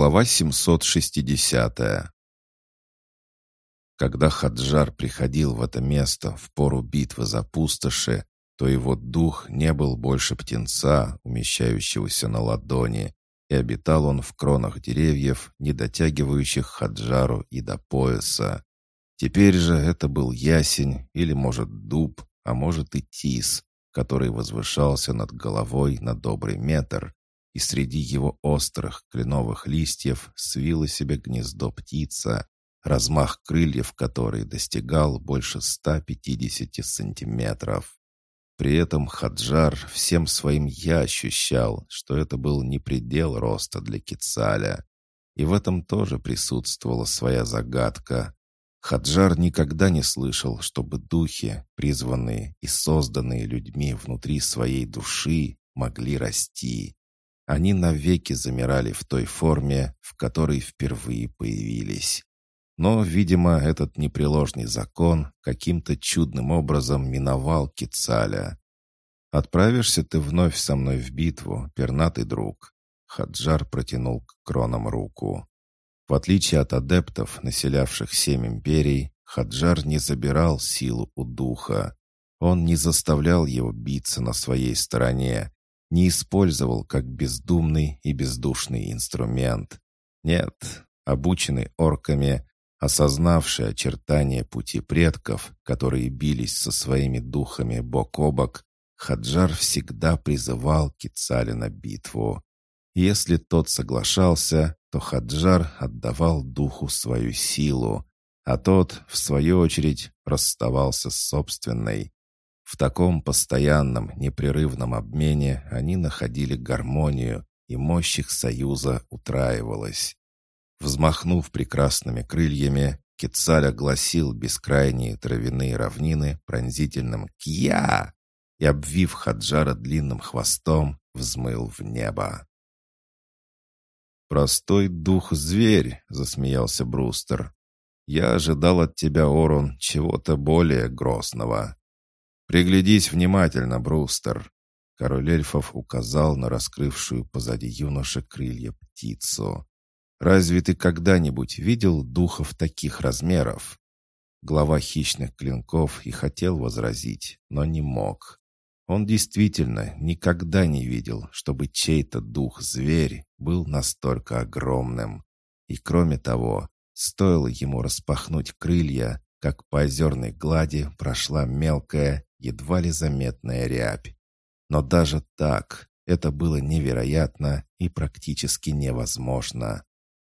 Глава 760 Когда Хаджар приходил в это место в пору битвы за пустоши, то его дух не был больше птенца, умещающегося на ладони, и обитал он в кронах деревьев, не дотягивающих Хаджару и до пояса. Теперь же это был ясень или, может, дуб, а может и тис, который возвышался над головой на добрый метр, и среди его острых кленовых листьев свила себе гнездо птица, размах крыльев которой достигал больше 150 сантиметров. При этом Хаджар всем своим «я» ощущал, что это был не предел роста для Кицаля. И в этом тоже присутствовала своя загадка. Хаджар никогда не слышал, чтобы духи, призванные и созданные людьми внутри своей души, могли расти. Они навеки замирали в той форме, в которой впервые появились. Но, видимо, этот непреложный закон каким-то чудным образом миновал Кицаля. «Отправишься ты вновь со мной в битву, пернатый друг». Хаджар протянул к кронам руку. В отличие от адептов, населявших семь империй, Хаджар не забирал силу у духа. Он не заставлял его биться на своей стороне, не использовал как бездумный и бездушный инструмент. Нет, обученный орками, Осознавший очертания пути предков, которые бились со своими духами бок о бок, Хаджар всегда призывал Кицаля на битву. Если тот соглашался, то Хаджар отдавал духу свою силу, а тот, в свою очередь, расставался с собственной. В таком постоянном, непрерывном обмене они находили гармонию, и мощь их союза утраивалась. Взмахнув прекрасными крыльями, Кецаль огласил бескрайние травяные равнины пронзительным «Кья!» и, обвив Хаджара длинным хвостом, взмыл в небо. «Простой дух-зверь», — засмеялся Брустер. «Я ожидал от тебя, Орон, чего-то более грозного». «Приглядись внимательно, Брустер», — король эльфов указал на раскрывшую позади юноши крылья птицу. Разве ты когда-нибудь видел духов таких размеров?» Глава хищных клинков и хотел возразить, но не мог. Он действительно никогда не видел, чтобы чей-то дух-зверь был настолько огромным. И кроме того, стоило ему распахнуть крылья, как по озерной глади прошла мелкая, едва ли заметная рябь. Но даже так это было невероятно и практически невозможно.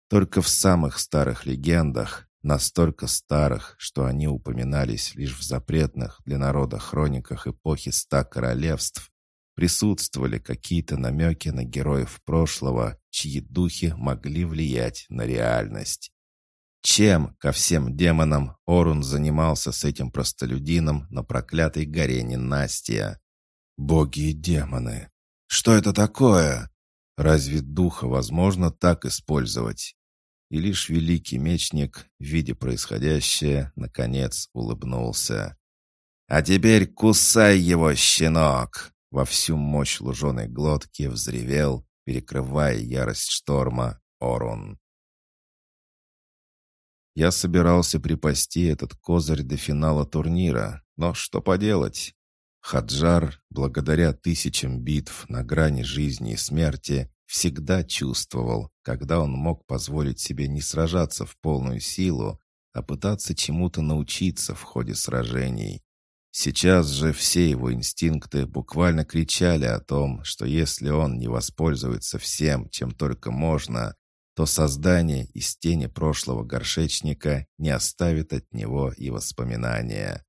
Только в самых старых легендах, настолько старых, что они упоминались лишь в запретных для народа хрониках эпохи ста королевств, присутствовали какие-то намеки на героев прошлого, чьи духи могли влиять на реальность. Чем, ко всем демонам, Орун занимался с этим простолюдином на проклятой горе Ненастия? Боги и демоны! Что это такое? Разве духа возможно так использовать? И лишь великий мечник, видя происходящее, наконец улыбнулся. «А теперь кусай его, щенок!» Во всю мощь луженой глотки взревел, перекрывая ярость шторма, Орун. Я собирался припасти этот козырь до финала турнира, но что поделать? Хаджар, благодаря тысячам битв на грани жизни и смерти, всегда чувствовал, когда он мог позволить себе не сражаться в полную силу, а пытаться чему-то научиться в ходе сражений. Сейчас же все его инстинкты буквально кричали о том, что если он не воспользуется всем, чем только можно, то создание из тени прошлого горшечника не оставит от него и воспоминания.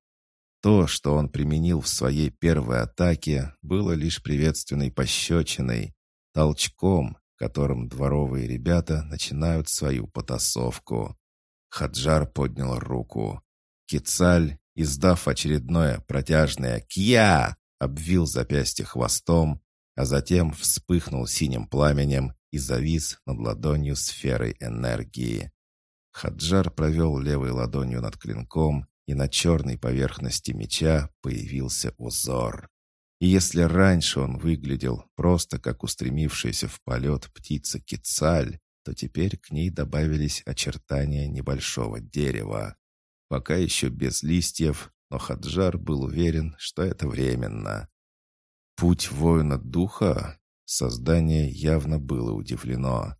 То, что он применил в своей первой атаке, было лишь приветственной пощечиной, толчком, которым дворовые ребята начинают свою потасовку. Хаджар поднял руку. Кицаль, издав очередное протяжное «Кья!», обвил запястье хвостом, а затем вспыхнул синим пламенем и завис над ладонью сферой энергии. Хаджар провел левой ладонью над клинком, и на черной поверхности меча появился узор. И если раньше он выглядел просто как устремившаяся в полет птица Кицаль, то теперь к ней добавились очертания небольшого дерева. Пока еще без листьев, но Хаджар был уверен, что это временно. Путь воина духа? Создание явно было удивлено.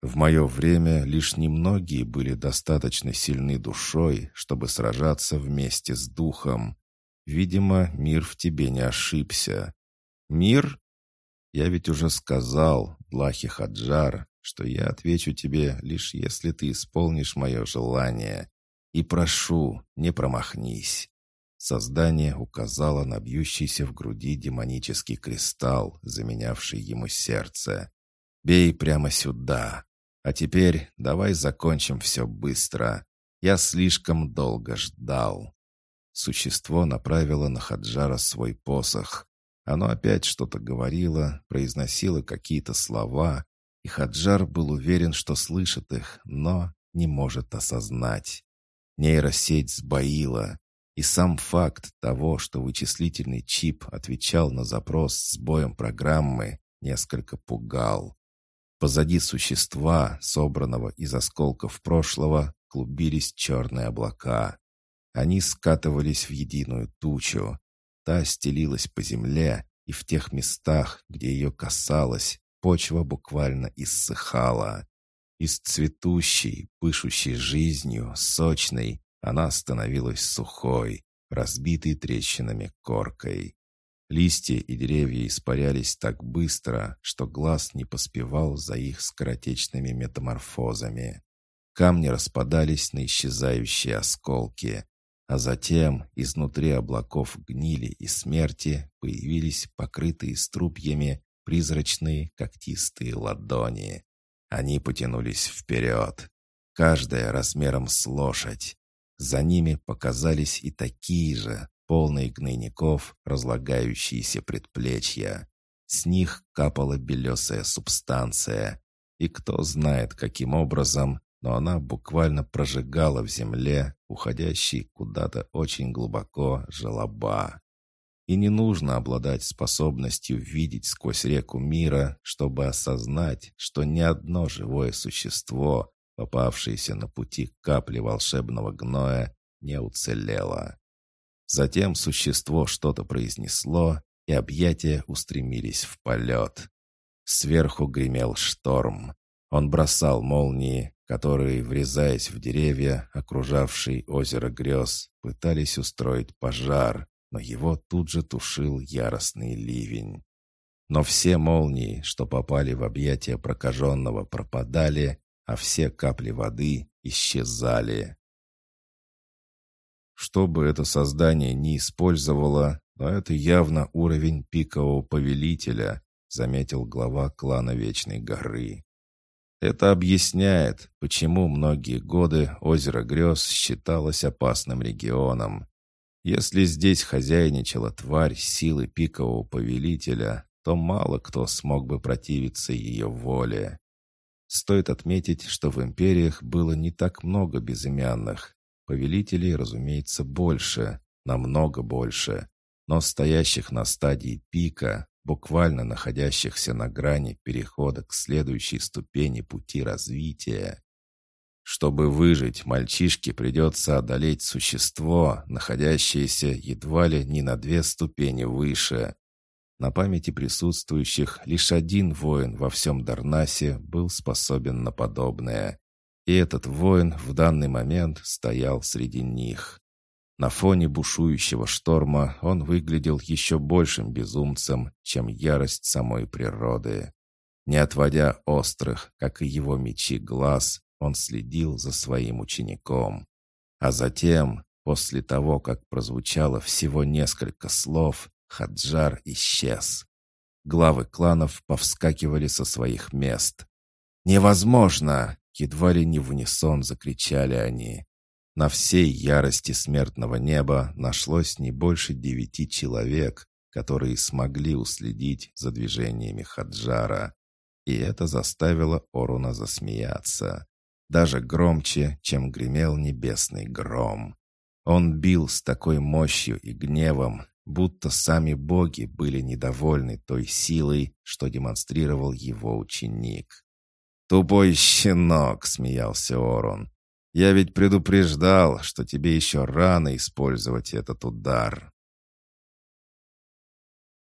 В мое время лишь немногие были достаточно сильны душой, чтобы сражаться вместе с духом. Видимо, мир в тебе не ошибся. Мир? Я ведь уже сказал, Длахи Хаджар, что я отвечу тебе, лишь если ты исполнишь мое желание. И прошу, не промахнись. Создание указало на бьющийся в груди демонический кристалл, заменявший ему сердце. «Бей прямо сюда. А теперь давай закончим все быстро. Я слишком долго ждал». Существо направило на Хаджара свой посох. Оно опять что-то говорило, произносило какие-то слова, и Хаджар был уверен, что слышит их, но не может осознать. Нейросеть сбоила. И сам факт того, что вычислительный чип отвечал на запрос с боем программы, несколько пугал. Позади существа, собранного из осколков прошлого, клубились черные облака. Они скатывались в единую тучу. Та стелилась по земле, и в тех местах, где ее касалось, почва буквально иссыхала. Из цветущей, пышущей жизнью, сочной, она становилась сухой, разбитой трещинами коркой. Листья и деревья испарялись так быстро, что глаз не поспевал за их скоротечными метаморфозами. Камни распадались на исчезающие осколки, а затем изнутри облаков гнили и смерти появились покрытые струпьями призрачные когтистые ладони. Они потянулись вперед, каждая размером с лошадь, за ними показались и такие же, полные гнойников, разлагающиеся предплечья. С них капала белесая субстанция. И кто знает, каким образом, но она буквально прожигала в земле, уходящий куда-то очень глубоко, желоба. И не нужно обладать способностью видеть сквозь реку мира, чтобы осознать, что ни одно живое существо, попавшаяся на пути капли волшебного гноя, не уцелела. Затем существо что-то произнесло, и объятия устремились в полет. Сверху гремел шторм. Он бросал молнии, которые, врезаясь в деревья, окружавшие озеро грез, пытались устроить пожар, но его тут же тушил яростный ливень. Но все молнии, что попали в объятия прокаженного, пропадали, а все капли воды исчезали. Что бы это создание ни использовало, но это явно уровень пикового повелителя, заметил глава клана Вечной горы. Это объясняет, почему многие годы озеро Грез считалось опасным регионом. Если здесь хозяйничала тварь силы пикового повелителя, то мало кто смог бы противиться ее воле. Стоит отметить, что в империях было не так много безымянных. Повелителей, разумеется, больше, намного больше, но стоящих на стадии пика, буквально находящихся на грани перехода к следующей ступени пути развития. Чтобы выжить, мальчишке придется одолеть существо, находящееся едва ли не на две ступени выше. На памяти присутствующих лишь один воин во всем Дарнасе был способен на подобное. И этот воин в данный момент стоял среди них. На фоне бушующего шторма он выглядел еще большим безумцем, чем ярость самой природы. Не отводя острых, как и его мечи, глаз, он следил за своим учеником. А затем, после того, как прозвучало всего несколько слов, Хаджар исчез. Главы кланов повскакивали со своих мест. «Невозможно!» — едва ли не в унисон закричали они. На всей ярости смертного неба нашлось не больше девяти человек, которые смогли уследить за движениями Хаджара. И это заставило Оруна засмеяться. Даже громче, чем гремел небесный гром. Он бил с такой мощью и гневом, будто сами боги были недовольны той силой, что демонстрировал его ученик. «Тупой щенок!» — смеялся Орон. «Я ведь предупреждал, что тебе еще рано использовать этот удар».